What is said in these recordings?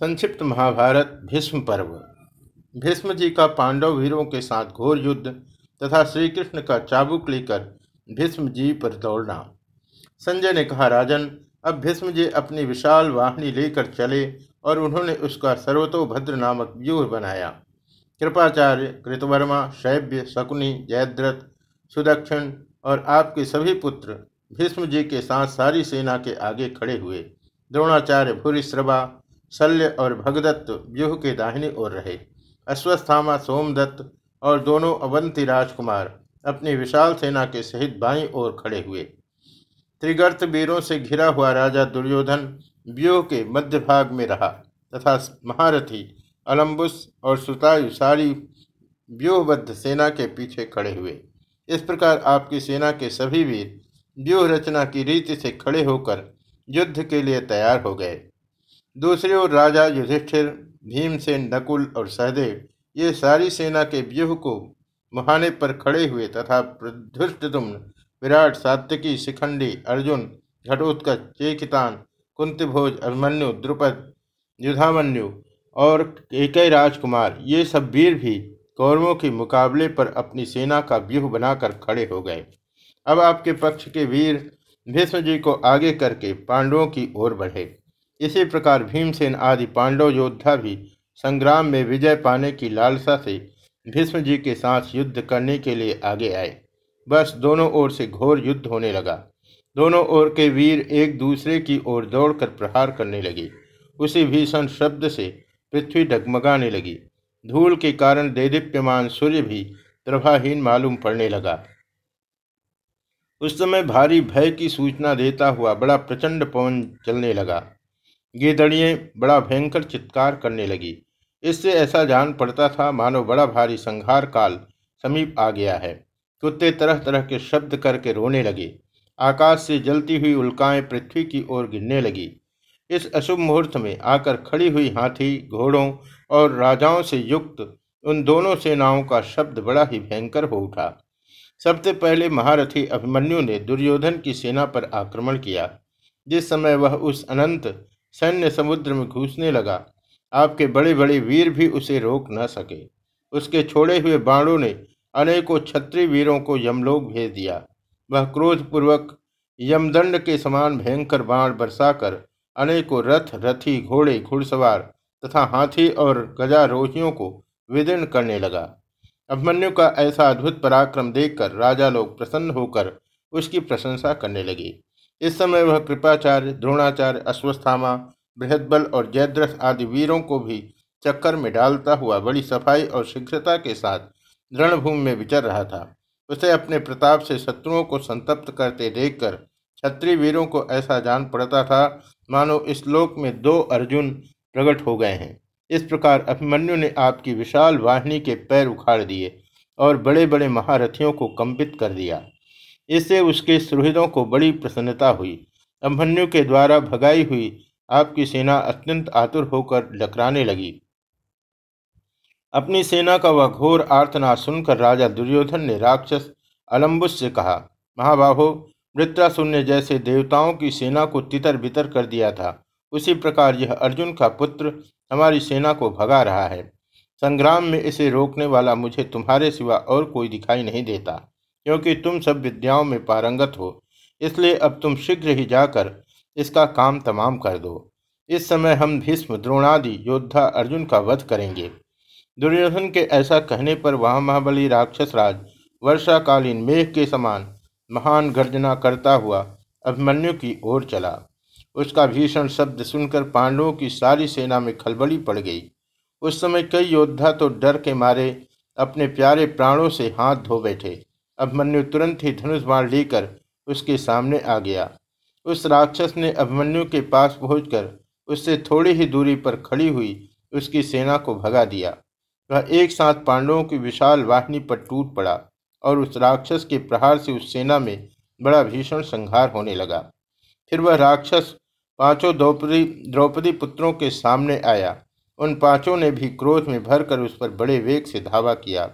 संक्षिप्त महाभारत, भीष्म पर्व। भीष्म जी का पांडव वीरों के साथ घोर युद्ध तथा श्री कृष्ण का चाबुक लेकर भीष्म जी पर दौड़ना संजय ने कहा, राजन, अब भीष्म जी अपनी विशाल वाहनी लेकर चले और उन्होंने उसका सर्वतोभद्र नामक व्यूह बनाया। कृपाचार्य, कृतवर्मा, शैव्य, शकुनी, जयद्रथ, सुदक्षिण और आपके सभी पुत्र भीष्म जी के साथ सारी सेना के आगे खड़े हुए। द्रोणाचार्य, भूरिश्रवा शल्य और भगदत्त व्यूह के दाहिनी ओर रहे। अश्वस्थामा, सोमदत्त और दोनों अवंती राजकुमार अपनी विशाल सेना के सहित बाई ओर खड़े हुए। त्रिगर्त वीरों से घिरा हुआ राजा दुर्योधन व्यूह के मध्य भाग में रहा तथा महारथी अलम्बुस और सुतायु सारी व्यूहबद्ध सेना के पीछे खड़े हुए। इस प्रकार आपकी सेना के सभी वीर व्यूह रचना की रीति से खड़े होकर युद्ध के लिए तैयार हो गए। दूसरी ओर राजा युधिष्ठिर, भीमसेन, नकुल और सहदेव, ये सारी सेना के व्यूह को मुहाने पर खड़े हुए तथा धृष्टुम्न विराट सात्यकी शिखंडी, अर्जुन, घटोत्कच, चेकितान, कुंतिभोज, अभिमन्यु, द्रुपद, युधामन्यु और एक राजकुमार, ये सब वीर भी कौरवों के मुकाबले पर अपनी सेना का व्यूह बनाकर खड़े हो गए। अब आपके पक्ष के वीर भीष्म जी को आगे करके पांडवों की ओर बढ़े। इसी प्रकार भीमसेन आदि पांडव योद्धा भी संग्राम में विजय पाने की लालसा से भीष्म जी के साथ युद्ध करने के लिए आगे आए। बस दोनों ओर से घोर युद्ध होने लगा। दोनों ओर के वीर एक दूसरे की ओर दौड़कर प्रहार करने लगे। उसी भीषण शब्द से पृथ्वी डगमगाने लगी। धूल के कारण देदीप्यमान सूर्य भी प्रभाहीन मालूम पड़ने लगा। उस समय भारी भय की सूचना देता हुआ बड़ा प्रचंड पवन चलने लगा। गेदड़िए बड़ा भयंकर चित्कार करने लगी। इससे ऐसा जान पड़ता था, मानो बड़ा भारी संहार काल समीप आ गया है। कुत्ते तरह तरह के शब्द करके रोने लगे। आकाश से जलती हुई उल्काएँ पृथ्वी की ओर गिरने लगी। इस अशुभ मुहूर्त में आकर खड़ी हुई हाथी, घोड़ों और राजाओं से युक्त उन दोनों सेनाओं का शब्द बड़ा ही भयंकर हो उठा। सबसे पहले महारथी अभिमन्यु ने दुर्योधन की सेना पर आक्रमण किया। जिस समय वह उस अनंत सैन्य समुद्र में घुसने लगा। आपके बड़े बड़े वीर भी उसे रोक न सके। उसके छोड़े हुए बाणों ने अनेकों छत्री वीरों को यमलोक भेज दिया। वह क्रोधपूर्वक यमदंड के समान भयंकर बाण बरसाकर अनेकों रथ, रथी, घोड़े, घुड़सवार तथा हाथी और गजारोहियों को विदीर्ण करने लगा। अभिमन्यु का ऐसा अद्भुत पराक्रम देखकर राजा लोग प्रसन्न होकर उसकी प्रशंसा करने लगे। इस समय वह कृपाचार्य, द्रोणाचार्य, अश्वस्थामा, बृहदबल और जयद्रथ आदि वीरों को भी चक्कर में डालता हुआ बड़ी सफ़ाई और शीघ्रता के साथ रणभूमि में विचर रहा था। उसे अपने प्रताप से शत्रुओं को संतप्त करते देखकर छत्री वीरों को ऐसा जान पड़ता था, मानो इस लोक में दो अर्जुन प्रकट हो गए हैं। इस प्रकार अभिमन्यु ने आपकी विशाल वाहिनी के पैर उखाड़ दिए और बड़े बड़े महारथियों को कंपित कर दिया। इससे उसके सुहृदों को बड़ी प्रसन्नता हुई। अभिमन्यु के द्वारा भगाई हुई आपकी सेना अत्यंत आतुर होकर लकराने लगी। अपनी सेना का वह घोर आर्तना सुनकर राजा दुर्योधन ने राक्षस अलम्बुस से कहा, महाबाहो वृत्राशून्य जैसे देवताओं की सेना को तितर बितर कर दिया था। उसी प्रकार यह अर्जुन का पुत्र हमारी सेना को भगा रहा है। संग्राम में इसे रोकने वाला मुझे तुम्हारे सिवा और कोई दिखाई नहीं देता। क्योंकि तुम सब विद्याओं में पारंगत हो, इसलिए अब तुम शीघ्र ही जाकर इसका काम तमाम कर दो। इस समय हम भीष्म, द्रोणादि, योद्धा अर्जुन का वध करेंगे। दुर्योधन के ऐसा कहने पर वहाँ महाबली राक्षस राज वर्षाकालीन मेघ के समान महान गर्जना करता हुआ अभिमन्यु की ओर चला। उसका भीषण शब्द सुनकर पांडवों की सारी सेना में खलबली पड़ गई। उस समय कई योद्धा तो डर के मारे अपने प्यारे प्राणों से हाथ धो बैठे। अभिमन्यु तुरंत ही धनुष बाण लेकर उसके सामने आ गया। उस राक्षस ने अभिमन्यु के पास पहुंचकर उससे थोड़ी ही दूरी पर खड़ी हुई उसकी सेना को भगा दिया। वह एक साथ पांडवों की विशाल वाहिनी पर टूट पड़ा और उस राक्षस के प्रहार से उस सेना में बड़ा भीषण संहार होने लगा। फिर वह राक्षस पाँचों द्रौपदी द्रौपदी पुत्रों के सामने आया। उन पाँचों ने भी क्रोध में भरकर उस पर बड़े वेग से धावा किया।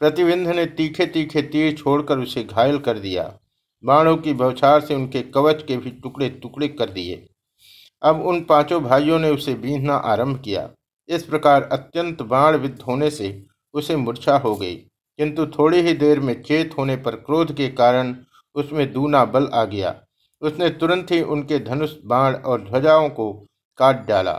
प्रतिबिंध ने तीखे तीखे तीर छोड़कर उसे घायल कर दिया। बाणों की बौछार से उनके कवच के भी टुकड़े टुकड़े कर दिए। अब उन पाँचों भाइयों ने उसे बीनना आरंभ किया। इस प्रकार अत्यंत बाण विद्ध होने से उसे मूर्छा हो गई। किंतु थोड़ी ही देर में चेत होने पर क्रोध के कारण उसमें दूना बल आ गया। उसने तुरंत ही उनके धनुष, बाण और ध्वजाओं को काट डाला।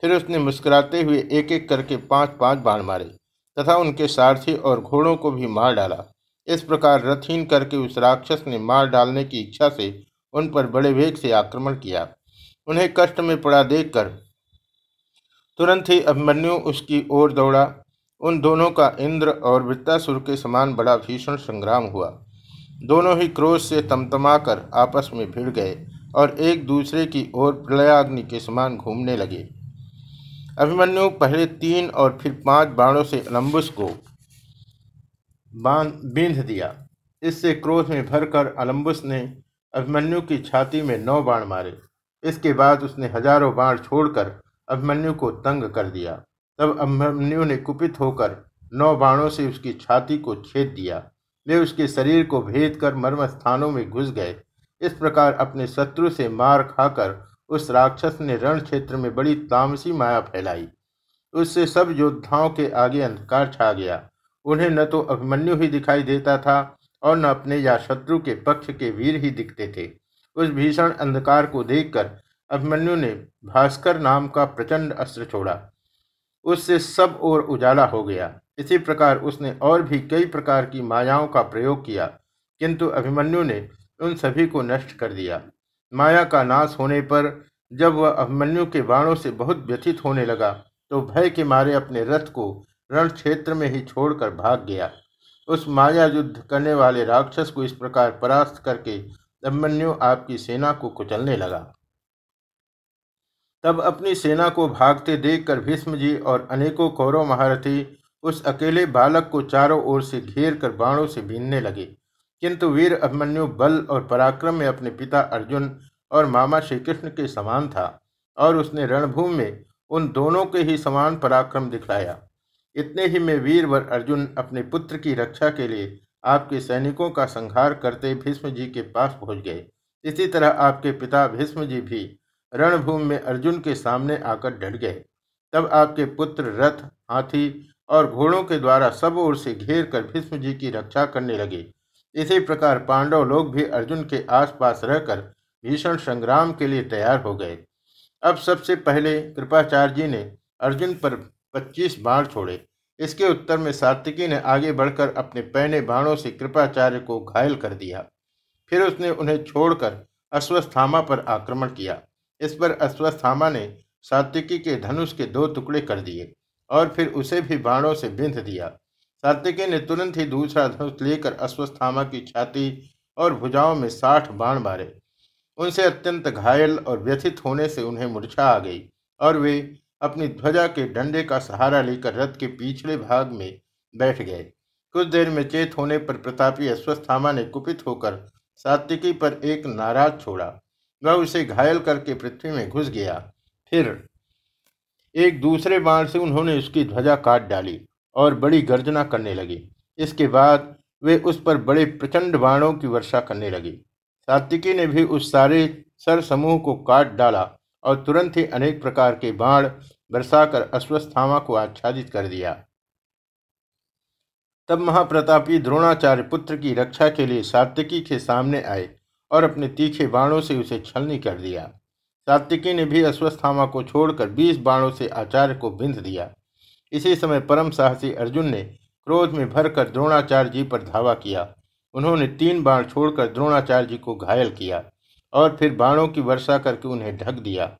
फिर उसने मुस्कुराते हुए एक एक करके पाँच पाँच बाण मारे। तथा उनके सारथी और घोड़ों को भी मार डाला। इस प्रकार रथहीन करके उस राक्षस ने मार डालने की इच्छा से उन पर बड़े वेग से आक्रमण किया। उन्हें कष्ट में पड़ा देखकर तुरंत ही अभिमन्यु उसकी ओर दौड़ा। उन दोनों का इंद्र और वृत्तासुर के समान बड़ा भीषण संग्राम हुआ। दोनों ही क्रोध से तमतमाकर आपस में भिड़ गए और एक दूसरे की ओर प्रलयाग्नि के समान घूमने लगे। अभिमन्यु पहले तीन और फिर पाँच बाणों से अलम्बुस को बाँध, बींध दिया। इससे क्रोध में भरकर अलम्बुस ने अभिमन्यु की छाती में नौ बाण मारे। इसके बाद उसने हज़ारों बाण छोड़कर अभिमन्यु को तंग कर दिया। तब अभिमन्यु ने कुपित होकर नौ बाणों से उसकी छाती को छेद दिया। वे उसके शरीर को भेद कर मर्म स्थानों में घुस गए। इस प्रकार अपने शत्रु से मार खाकर उस राक्षस ने रण क्षेत्र में बड़ी तामसी माया फैलाई। उससे सब योद्धाओं के आगे अंधकार छा गया। उन्हें न तो अभिमन्यु ही दिखाई देता था और न अपने या शत्रु के पक्ष के वीर ही दिखते थे। उस भीषण अंधकार को देखकर अभिमन्यु ने भास्कर नाम का प्रचंड अस्त्र छोड़ा। उससे सब ओर उजाला हो गया। इसी प्रकार उसने और भी कई प्रकार की मायाओं का प्रयोग किया, किंतु अभिमन्यु ने उन सभी को नष्ट कर दिया। माया का नाश होने पर जब वह अभिमन्यु के बाणों से बहुत व्यथित होने लगा तो भय के मारे अपने रथ को रण क्षेत्र में ही छोड़कर भाग गया। उस माया युद्ध करने वाले राक्षस को इस प्रकार परास्त करके अभिमन्यु आपकी सेना को कुचलने लगा। तब अपनी सेना को भागते देखकर भीष्म जी और अनेकों कौरव महारथी उस अकेले बालक को चारों ओर से घेर कर बाणों से बीनने लगे। किंतु वीर अभिमन्यु बल और पराक्रम में अपने पिता अर्जुन और मामा श्री कृष्ण के समान था और उसने रणभूमि में उन दोनों के ही समान पराक्रम दिखलाया। इतने ही में वीर वीरवर अर्जुन अपने पुत्र की रक्षा के लिए आपके सैनिकों का संहार करते भीष्म जी के पास पहुँच गए। इसी तरह आपके पिता भीष्म जी भी रणभूमि में अर्जुन के सामने आकर डट गए। तब आपके पुत्र रथ, हाथी और घोड़ों के द्वारा सब ओर से घेर कर भीष्म जी की रक्षा करने लगे। इसी प्रकार पांडव लोग भी अर्जुन के आसपास रहकर भीषण संग्राम के लिए तैयार हो गए। अब सबसे पहले कृपाचार्य जी ने अर्जुन पर पच्चीस बाण छोड़े। इसके उत्तर में सात्विकी ने आगे बढ़कर अपने पहने बाणों से कृपाचार्य को घायल कर दिया। फिर उसने उन्हें छोड़कर अश्वस्थामा पर आक्रमण किया। इस पर अश्वस्थामा ने सात्विकी के धनुष के दो टुकड़े कर दिए और फिर उसे भी बाणों से बिंध दिया। सात्विकी ने तुरंत ही दूसरा धनुष लेकर अश्वस्थामा की छाती और भुजाओं में साठ बाण मारे। उनसे अत्यंत घायल और व्यथित होने से उन्हें मूर्छा आ गई और वे अपनी ध्वजा के डंडे का सहारा लेकर रथ के पिछले भाग में बैठ गए। कुछ देर में चेत होने पर प्रतापी अश्वस्थामा ने कुपित होकर सात्विकी पर एक नाराज़ छोड़ा। वह उसे घायल करके पृथ्वी में घुस गया। फिर एक दूसरे बाण से उन्होंने उसकी ध्वजा काट डाली। और बड़ी गर्जना करने लगे। इसके बाद वे उस पर बड़े प्रचंड बाणों की वर्षा करने लगे। सात्विकी ने भी उस सारे सर समूह को काट डाला और तुरंत ही अनेक प्रकार के बाण बरसाकर अश्वस्थामा को आच्छादित कर दिया। तब महाप्रतापी द्रोणाचार्य पुत्र की रक्षा के लिए सात्विकी के सामने आए और अपने तीखे बाणों से उसे छलनी कर दिया। सात्विकी ने भी अश्वस्थामा को छोड़कर बीस बाणों से आचार्य को बिंध दिया। इसी समय परम साहसी अर्जुन ने क्रोध में भरकर द्रोणाचार्य जी पर धावा किया। उन्होंने तीन बाण छोड़कर द्रोणाचार्य जी को घायल किया और फिर बाणों की वर्षा करके उन्हें ढक दिया।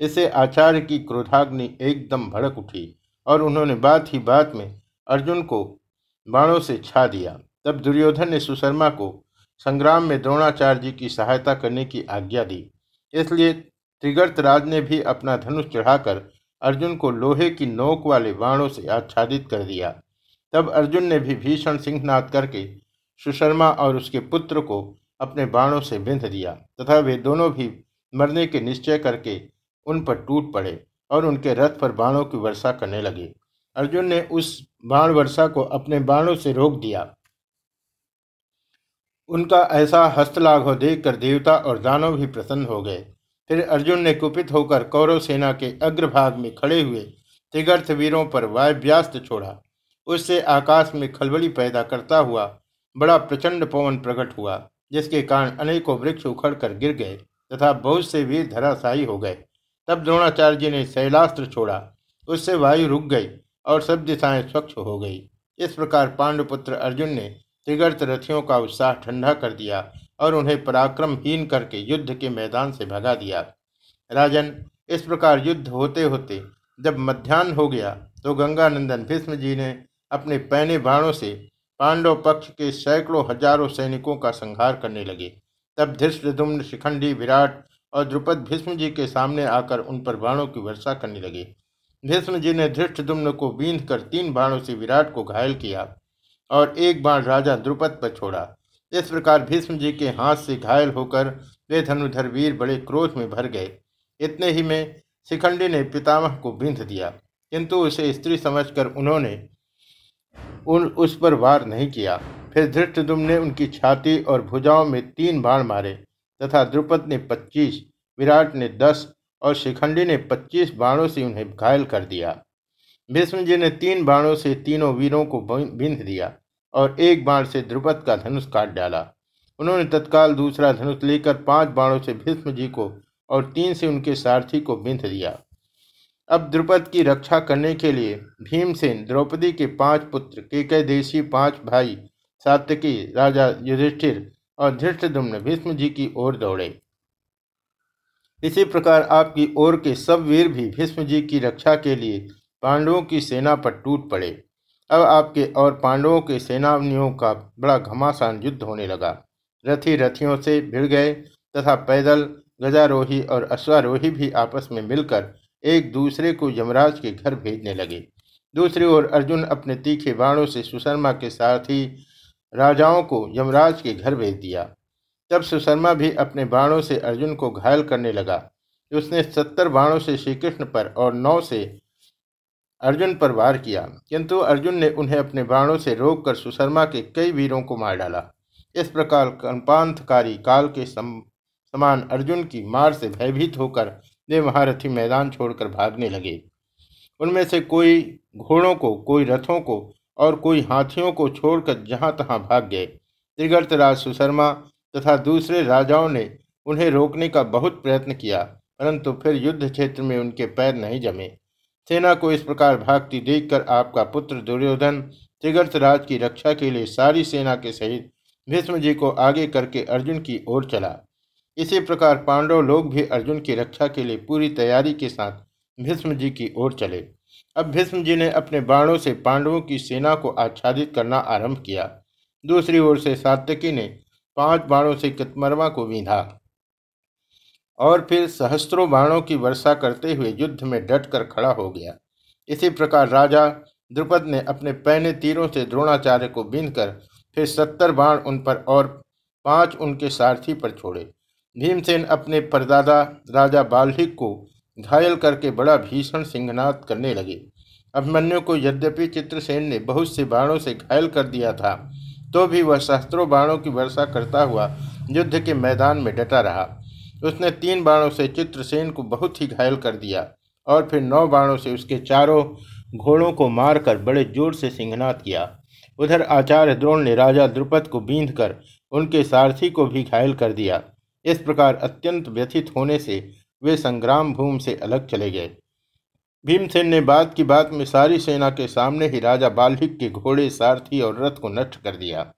इससे आचार्य की क्रोधाग्नि एकदम भड़क उठी और उन्होंने बात ही बात में अर्जुन को बाणों से छा दिया। तब दुर्योधन ने सुशर्मा को संग्राम में द्रोणाचार्य जी की सहायता करने की आज्ञा दी। इसलिए त्रिगर्त राज ने भी अपना धनुष चढ़ाकर अर्जुन को लोहे की नोक वाले बाणों से आच्छादित कर दिया। तब अर्जुन ने भी भीषण सिंहनाद करके सुशर्मा और उसके पुत्र को अपने बाणों से बिंध दिया तथा वे दोनों भी मरने के निश्चय करके उन पर टूट पड़े और उनके रथ पर बाणों की वर्षा करने लगे। अर्जुन ने उस बाण वर्षा को अपने बाणों से रोक दिया। उनका ऐसा हस्तलाघव देखकर देवता और दानव भी प्रसन्न हो गए। फिर अर्जुन ने कुपित होकर कौरव सेना के अग्रभाग में खड़े हुए त्रिगर्थ वीरों पर वायव्यास्त छोड़ा। उससे आकाश में खलबली पैदा करता हुआ बड़ा प्रचंड पवन प्रकट हुआ, जिसके कारण अनेकों वृक्ष उखड़ कर गिर गए तथा बहुत से वीर धराशायी हो गए। तब द्रोणाचार्य जी ने शैलास्त्र छोड़ा। उससे वायु रुक गई और सब दिशाएँ स्वच्छ हो गई। इस प्रकार पांडुपुत्र अर्जुन ने त्रिगर्त रथियों का उत्साह ठंडा कर दिया और उन्हें पराक्रमहीन करके युद्ध के मैदान से भगा दिया। राजन, इस प्रकार युद्ध होते होते जब मध्यान्ह हो गया तो गंगानंदन भीष्म जी ने अपने पैने बाणों से पांडव पक्ष के सैकड़ों हज़ारों सैनिकों का संहार करने लगे। तब धृष्टुम्न शिखंडी, विराट और द्रुपद भीष्म जी के सामने आकर उन पर बाणों की वर्षा करने लगे। भीष्म जी ने धृष्टुम्न को बींध कर तीन बाणों से विराट को घायल किया और एक बाण राजा द्रुपद पर छोड़ा। इस प्रकार भीष्म जी के हाथ से घायल होकर वे धनुधर वीर बड़े क्रोध में भर गए। इतने ही में शिखंडी ने पितामह को बिंध दिया, किंतु उसे स्त्री समझकर उन्होंने उन, उस पर वार नहीं किया। फिर धृष्टदुम ने उनकी छाती और भुजाओं में तीन बाण मारे, तथा द्रुपद ने पच्चीस, विराट ने दस और शिखंडी ने पच्चीस बाणों से उन्हें घायल कर दिया। भीष्म जी ने तीन बाणों से तीनों वीरों को बिंध दिया। और एक बाण से ध्रुपद का धनुष काट डाला। उन्होंने तत्काल दूसरा धनुष लेकर पाँच बाणों से भीष्म जी को और तीन से उनके सारथी को बिंध दिया। अब द्रुपद की रक्षा करने के लिए भीमसेन द्रौपदी के पाँच पुत्र केकय देशी पाँच भाई, सात्यकी, राजा युधिष्ठिर और धृष्टदुम्न भीष्म जी की ओर दौड़े। इसी प्रकार आपकी ओर के सब वीर भी भीष्म जी की रक्षा के लिए पांडवों की सेना पर टूट पड़े। अब आपके और पांडवों के सेनानियों का बड़ा घमासान युद्ध होने लगा। रथी रथियों से भिड़ गए तथा पैदल गजारोही और अश्वारोही भी आपस में मिलकर एक दूसरे को यमराज के घर भेजने लगे। दूसरी ओर अर्जुन अपने तीखे बाणों से सुशर्मा के साथ ही राजाओं को यमराज के घर भेज दिया। तब सुशर्मा भी अपने बाणों से अर्जुन को घायल करने लगा। उसने सत्तर बाणों से श्रीकृष्ण पर और नौ से अर्जुन पर वार किया किंतु अर्जुन ने उन्हें अपने बाणों से रोककर सुशर्मा के कई वीरों को मार डाला। इस प्रकार कंपांतकारी काल के सम, समान अर्जुन की मार से भयभीत होकर वे महारथी मैदान छोड़कर भागने लगे। उनमें से कोई घोड़ों को कोई रथों को और कोई हाथियों को छोड़कर जहाँ तहां भाग गए। त्रिगर्तराज सुशर्मा तथा दूसरे राजाओं ने उन्हें रोकने का बहुत प्रयत्न किया परंतु फिर युद्ध क्षेत्र में उनके पैर नहीं जमे। सेना को इस प्रकार भागती देखकर आपका पुत्र दुर्योधन त्रिगर्त राज की रक्षा के लिए सारी सेना के सहित भीष्म जी को आगे करके अर्जुन की ओर चला। इसी प्रकार पांडव लोग भी अर्जुन की रक्षा के लिए पूरी तैयारी के साथ भीष्म जी की ओर चले। अब भीष्म जी ने अपने बाणों से पांडवों की सेना को आच्छादित करना आरंभ किया। दूसरी ओर से सात्यकी ने पाँच बाणों से कितमरवा को बीधा। और फिर सहस्त्रों बाणों की वर्षा करते हुए युद्ध में डटकर खड़ा हो गया। इसी प्रकार राजा द्रुपद ने अपने पहने तीरों से द्रोणाचार्य को बीनकर फिर सत्तर बाण उन पर और पाँच उनके सारथी पर छोड़े। भीमसेन अपने परदादा राजा बाल्हिक को घायल करके बड़ा भीषण सिंहनाद करने लगे। अभिमन्यु को यद्यपि चित्रसेन ने बहुत से बाणों से घायल कर दिया था तो भी वह शस्त्रों बाणों की वर्षा करता हुआ युद्ध के मैदान में डटा रहा। उसने तीन बाणों से चित्रसेन को बहुत ही घायल कर दिया और फिर नौ बाणों से उसके चारों घोड़ों को मारकर बड़े ज़ोर से सिंहनाद किया। उधर आचार्य द्रोण ने राजा द्रुपद को बींध कर उनके सारथी को भी घायल कर दिया। इस प्रकार अत्यंत व्यथित होने से वे संग्राम भूमि से अलग चले गए। भीमसेन ने बात की बात में सारी सेना के सामने ही राजा बाल्हिक के घोड़े, सारथी और रथ को नष्ट कर दिया।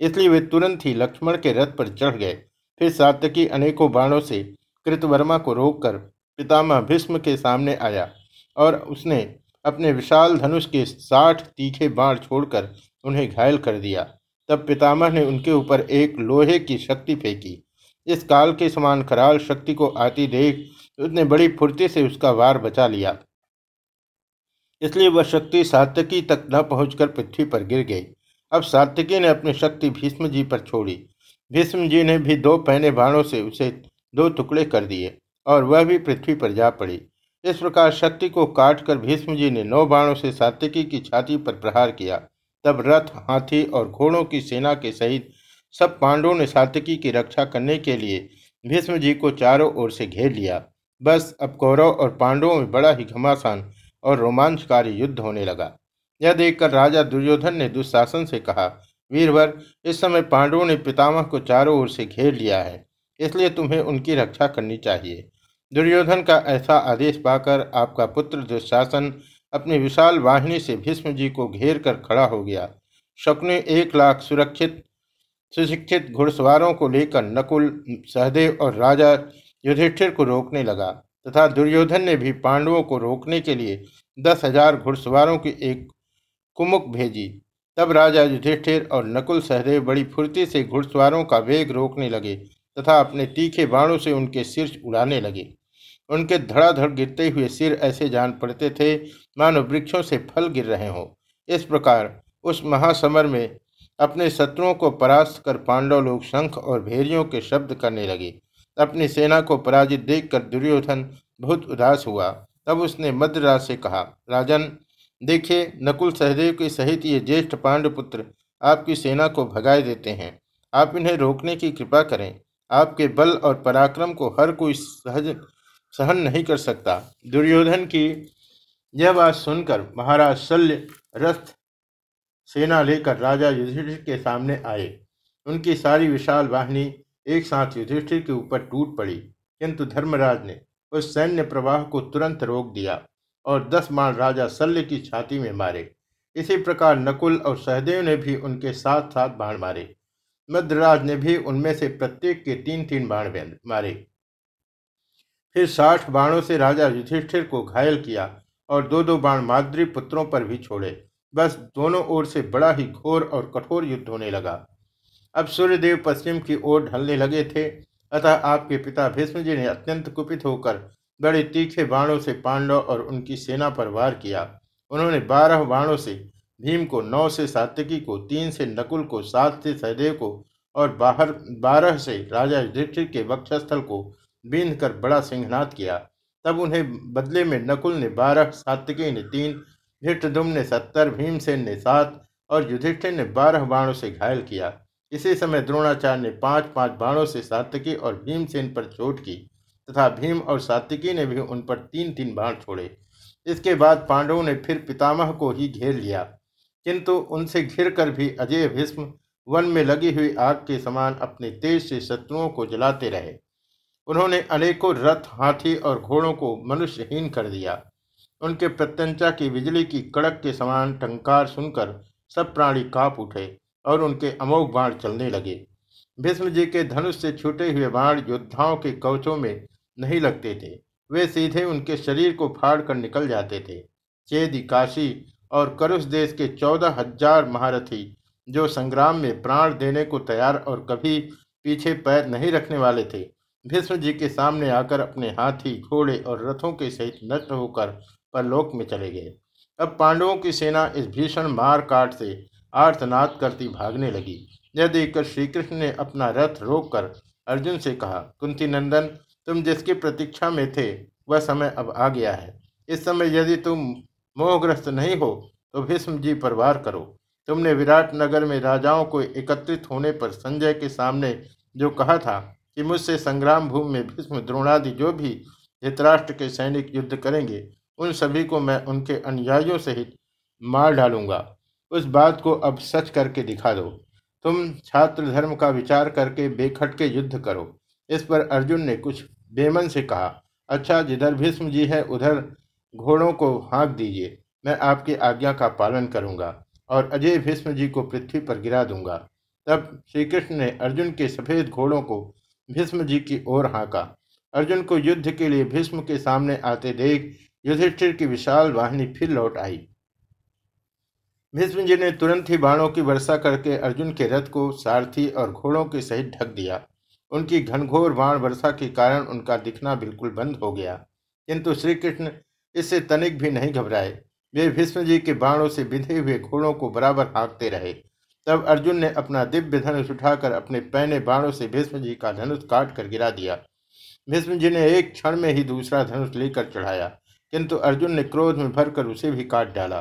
इसलिए वे तुरंत ही लक्ष्मण के रथ पर चढ़ गए। फिर सातकी अनेकों बाणों से कृतवर्मा को रोककर पितामह भीष्म के सामने आया और उसने अपने विशाल धनुष के साठ तीखे बाण छोड़कर उन्हें घायल कर दिया। तब पितामह ने उनके ऊपर एक लोहे की शक्ति फेंकी। इस काल के समान खराल शक्ति को आती देख उसने बड़ी फुर्ती से उसका वार बचा लिया। इसलिए वह शक्ति सात्यकी तक न पहुंचकर पृथ्वी पर गिर गई। अब सात्यकी ने अपनी शक्ति भीष्म जी पर छोड़ी। भीष्म जी ने भी दो पहने बाणों से उसे दो टुकड़े कर दिए और वह भी पृथ्वी पर जा पड़ी। इस प्रकार शक्ति को काटकर भीष्म जी ने नौ बाणों से सात्यकी की छाती पर प्रहार किया। तब रथ, हाथी और घोड़ों की सेना के सहित सब पांडवों ने सात्यकी की रक्षा करने के लिए भीष्म जी को चारों ओर से घेर लिया। बस अब कौरव और पांडवों में बड़ा ही घमासान और रोमांचकारी युद्ध होने लगा। यह देखकर राजा दुर्योधन ने दुशासन से कहा वीरवर, इस समय पांडवों ने पितामह को चारों ओर से घेर लिया है, इसलिए तुम्हें उनकी रक्षा करनी चाहिए। दुर्योधन का ऐसा आदेश पाकर आपका पुत्र दुशासन अपनी विशाल वाहिनी से भीष्म जी को घेर कर खड़ा हो गया। शकुने एक लाख सुरक्षित, सुशिक्षित घुड़सवारों को लेकर नकुल, सहदेव और राजा युधिष्ठिर को रोकने लगा तथा दुर्योधन ने भी पांडवों को रोकने के लिए दस हज़ार घुड़सवारों की एक कुमुक भेजी। तब राजा युधिष्ठिर और नकुल सहदेव बड़ी फुर्ती से घुड़सवारों का वेग रोकने लगे तथा अपने तीखे बाणों से उनके सिर उड़ाने लगे। उनके धड़ाधड़ गिरते हुए सिर ऐसे जान पड़ते थे, मानो वृक्षों से फल गिर रहे हों। इस प्रकार उस महासमर में अपने शत्रुओं को परास्त कर पांडव लोग शंख और भेरियों के शब्द करने लगे। अपनी सेना को पराजित देखकर दुर्योधन बहुत उदास हुआ। तब उसने मध्यराज से कहा, राजन देखिए, नकुल सहदेव के सहित ये ज्येष्ठ पांडुपुत्र आपकी सेना को भगाए देते हैं। आप इन्हें रोकने की कृपा करें। आपके बल और पराक्रम को हर कोई सहज, सहन नहीं कर सकता। दुर्योधन की यह बात सुनकर महाराज शल्य रथ सेना लेकर राजा युधिष्ठिर के सामने आए। उनकी सारी विशाल वाहिनी एक साथ युधिष्ठिर के ऊपर टूट पड़ी, किंतु धर्मराज ने उस सैन्य प्रवाह को तुरंत रोक दिया। और दस बाण राजा शल्य की छाती में मारे। इसी प्रकार नकुल और सहदेव ने भी उनके साथ साथ बाण मारे। मद्रराज ने भी उनमें से प्रत्येक के तीन तीन बाण मारे। फिर साठ बाणों से राजा युधिष्ठिर को घायल किया और दो दो बाण माद्री पुत्रों पर भी छोड़े। बस दोनों ओर से बड़ा ही घोर और कठोर युद्ध होने लगा। अब सूर्यदेव पश्चिम की ओर ढलने लगे थे। अतः आपके पिता भीष्म जी ने अत्यंत कुपित होकर बड़े तीखे बाणों से पांडव और उनकी सेना पर वार किया। उन्होंने बारह बाणों से भीम को नौ से सात्यकी को, तीन से नकुल को, सात से सहदेव को और बाहर, बारह से राजा युधिष्ठिर के वक्षस्थल को बींध कर बड़ा सिंहनाथ किया। तब उन्हें बदले में नकुल ने बारह सात्विकी ने तीन धृष्टुम ने सत्तर भीमसेन ने सात और युधिष्ठिर ने बारह बाणों से घायल किया। इसी समय द्रोणाचार्य ने पाँच पाँच बाणों से सात्विकी और भीमसेन पर चोट की। तथा भीम और सात्विकी ने भी उन पर तीन तीन बाण छोड़े। इसके बाद पांडवों ने फिर पितामह को ही घेर लिया। किंतु उनसे घिर कर भी अजय भीष्म वन में लगी हुई आग के समान अपने तेज से शत्रुओं को जलाते रहे। उन्होंने अनेकों रथ, हाथी और घोड़ों को मनुष्यहीन कर दिया। उनके प्रत्यंचा की बिजली की कड़क के समान टंकार सुनकर सब प्राणी काप उठे और उनके अमोघ बाण चलने लगे। भीष्म जी के धनुष से छूटे हुए बाण योद्धाओं के कवचों में नहीं लगते थे। वे सीधे उनके शरीर को फाड़ कर निकल जाते थे। चेदी, काशी और करुष देश के चौदह हज़ार महारथी, जो संग्राम में प्राण देने को तैयार और कभी पीछे पैर नहीं रखने वाले थे, भीष्म जी के सामने आकर अपने हाथी, घोड़े और रथों के सहित नष्ट होकर परलोक में चले गए। अब पांडवों की सेना इस भीषण मार काट से आर्तनाद करती भागने लगी। यह देखकर श्रीकृष्ण ने अपना रथ रोककर अर्जुन से कहा, कुंती नंदन तुम जिसकी प्रतीक्षा में थे, वह समय अब आ गया है। इस समय यदि तुम मोहग्रस्त नहीं हो तो भीष्म जी पर वार करो। तुमने विराट नगर में राजाओं को एकत्रित होने पर संजय के सामने जो कहा था कि मुझसे संग्राम भूमि में भीष्म, द्रोणादि जो भी धृतराष्ट्र के सैनिक युद्ध करेंगे, उन सभी को मैं उनके अनुयायियों सहित मार डालूँगा। उस बात को अब सच करके दिखा दो। तुम छात्र धर्म का विचार करके बेखटके युद्ध करो। इस पर अर्जुन ने कुछ बेमन से कहा अच्छा जिधर भीष्म जी है, उधर घोड़ों को हाँक दीजिए। मैं आपकी आज्ञा का पालन करूँगा और अजय भीष्म जी को पृथ्वी पर गिरा दूँगा। तब श्री कृष्ण ने अर्जुन के सफ़ेद घोड़ों को भीष्म जी की ओर हाँका। अर्जुन को युद्ध के लिए भीष्म के सामने आते देख युधिष्ठिर की विशाल वाहिनी फिर लौट आई। भीष्म जी ने तुरंत ही बाणों की वर्षा करके अर्जुन के रथ को सारथी और घोड़ों के सहित ढक दिया। उनकी घनघोर बाण वर्षा के कारण उनका दिखना बिल्कुल बंद हो गया। किंतु श्री कृष्ण इससे तनिक भी नहीं घबराए। वे भीष्म जी के बाणों से बिधे हुए घोड़ों को बराबर हाँकते रहे। तब अर्जुन ने अपना दिव्य धनुष उठाकर अपने पैने बाणों से भीष्म जी का धनुष काट कर गिरा दिया। भीष्म जी ने एक क्षण में ही दूसरा धनुष लेकर चढ़ाया, किंतु अर्जुन ने क्रोध में भरकर उसे भी काट डाला।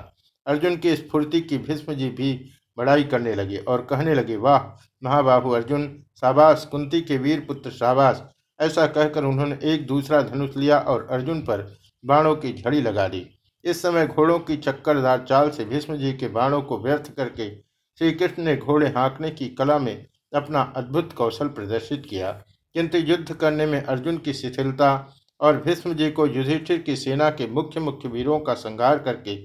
अर्जुन की स्फूर्ति की भीष्म जी भी बड़ाई करने लगे और कहने लगे, वाह, महाबाहु अर्जुन शाबाश, कुंती के वीर पुत्र शाबाश। ऐसा कहकर उन्होंने एक दूसरा धनुष लिया और अर्जुन पर बाणों की झड़ी लगा दी। इस समय घोड़ों की चक्करदार चाल से भीष्म जी के बाणों को व्यर्थ करके श्री कृष्ण ने घोड़े हाँकने की कला में अपना अद्भुत कौशल प्रदर्शित किया। किंतु युद्ध करने में अर्जुन की शिथिलता और भीष्म जी को युधिष्ठिर की सेना के मुख्य मुख्य वीरों का संहार करके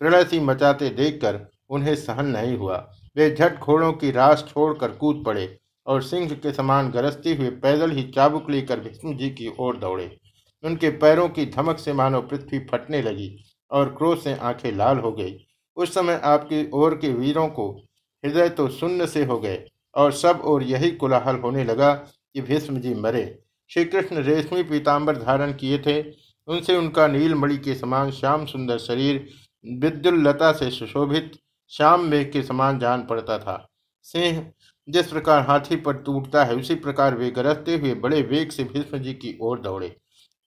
प्रलय सी मचाते देखकर उन्हें सहन नहीं हुआ। वे झट घोड़ों की रास छोड़कर कूद पड़े। और सिंह के समान गरजते हुए पैदल ही चाबुक लेकर भीष्म जी की ओर दौड़े। उनके पैरों की धमक से मानो पृथ्वी फटने लगी और क्रोध से आँखें लाल हो गई। उस समय आपकी ओर के वीरों को हृदय तो शून्य से हो गए और सब और यही कोलाहल होने लगा कि भीष्म जी मरे। श्री कृष्ण रेशमी पीताम्बर धारण किए थे। उनसे उनका नीलमणि के समान श्याम सुंदर शरीर विद्युल्लता से सुशोभित, श्याम मेघ के समान जान पड़ता था। सिंह जिस प्रकार हाथी पर टूटता है, उसी प्रकार वे गरजते हुए बड़े वेग से भीष्म जी की ओर दौड़े।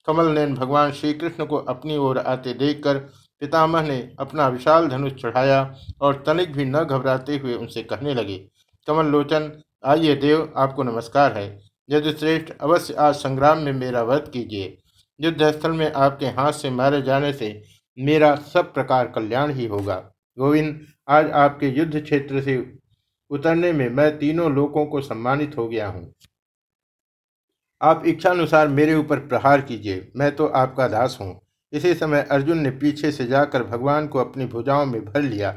कमल नैन भगवान श्री कृष्ण को अपनी ओर आते देखकर पितामह ने अपना विशाल धनुष चढ़ाया और तनिक भी न घबराते हुए उनसे कहने लगे कमल लोचन आइए देव, आपको नमस्कार है। यदि श्रेष्ठ, अवश्य आज संग्राम में मेरा वध कीजिए। युद्ध स्थल में आपके हाथ से मारे जाने से मेरा सब प्रकार कल्याण ही होगा। गोविंद, आज आपके युद्ध क्षेत्र से उतरने में मैं तीनों लोगों को सम्मानित हो गया हूँ। आप इच्छानुसार मेरे ऊपर प्रहार कीजिए, मैं तो आपका दास हूँ। इसी समय अर्जुन ने पीछे से जाकर भगवान को अपनी भुजाओं में भर लिया,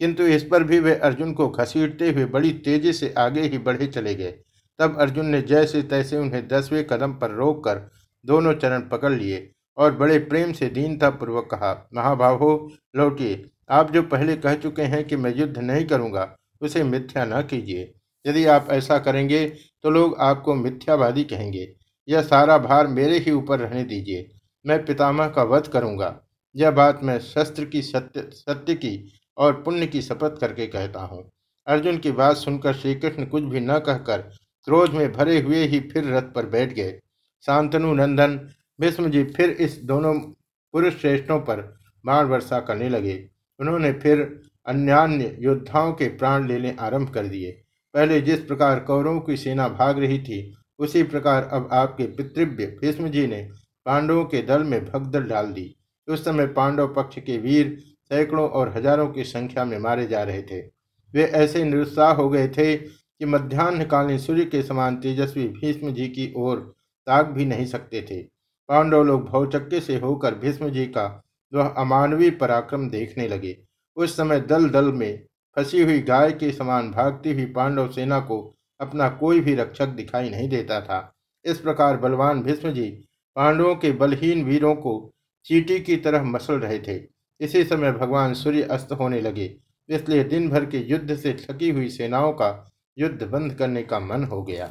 किंतु इस पर भी वे अर्जुन को घसीटते हुए बड़ी तेज़ी से आगे ही बढ़े चले गए। तब अर्जुन ने जैसे तैसे उन्हें दसवें कदम पर रोककर दोनों चरण पकड़ लिए और बड़े प्रेम से दीनता पूर्वक कहा महाभाहो लौटिए। आप जो पहले कह चुके हैं कि मैं युद्ध नहीं करूँगा उसे मिथ्या न कीजिए। यदि आप ऐसा करेंगे तो लोग आपको मिथ्यावादी कहेंगे। यह सारा भार मेरे ही ऊपर रहने दीजिए। मैं पितामह का वध करूँगा। यह बात मैं शस्त्र की सत्य सत्य की और पुण्य की शपथ करके कहता हूँ। अर्जुन की बात सुनकर श्री कृष्ण कुछ भी न कहकर क्रोध में भरे हुए ही फिर रथ पर बैठ गए। शांतनु, नंदन, भीष्म जी फिर इस दोनों पुरुष श्रेष्ठों पर बाण वर्षा करने लगे। उन्होंने फिर अन्यान्य योद्धाओं के प्राण लेने आरंभ कर दिए। पहले जिस प्रकार कौरवों की सेना भाग रही थी, उसी प्रकार अब आपके पितृव्य भीष्म जी ने पांडवों के दल में भगदड़ डाल दी। उस समय पांडव पक्ष के वीर सैकड़ों और हज़ारों की संख्या में मारे जा रहे थे। वे ऐसे निरुत्साह हो गए थे कि मध्यान्हकालीन सूर्य के समान तेजस्वी भीष्म जी की ओर ताक भी नहीं सकते थे। पांडव लोग भवचक्के से होकर भीष्म जी का वह अमानवीय पराक्रम देखने लगे। उस समय दल दल में फंसी हुई गाय के समान भागती हुई पांडव सेना को अपना कोई भी रक्षक दिखाई नहीं देता था। इस प्रकार बलवान भीष्म जी पांडवों के बलहीन वीरों को चीटी की तरह मसल रहे थे। इसी समय भगवान सूर्य अस्त होने लगे, इसलिए दिन भर के युद्ध से थकी हुई सेनाओं का युद्ध बंद करने का मन हो गया।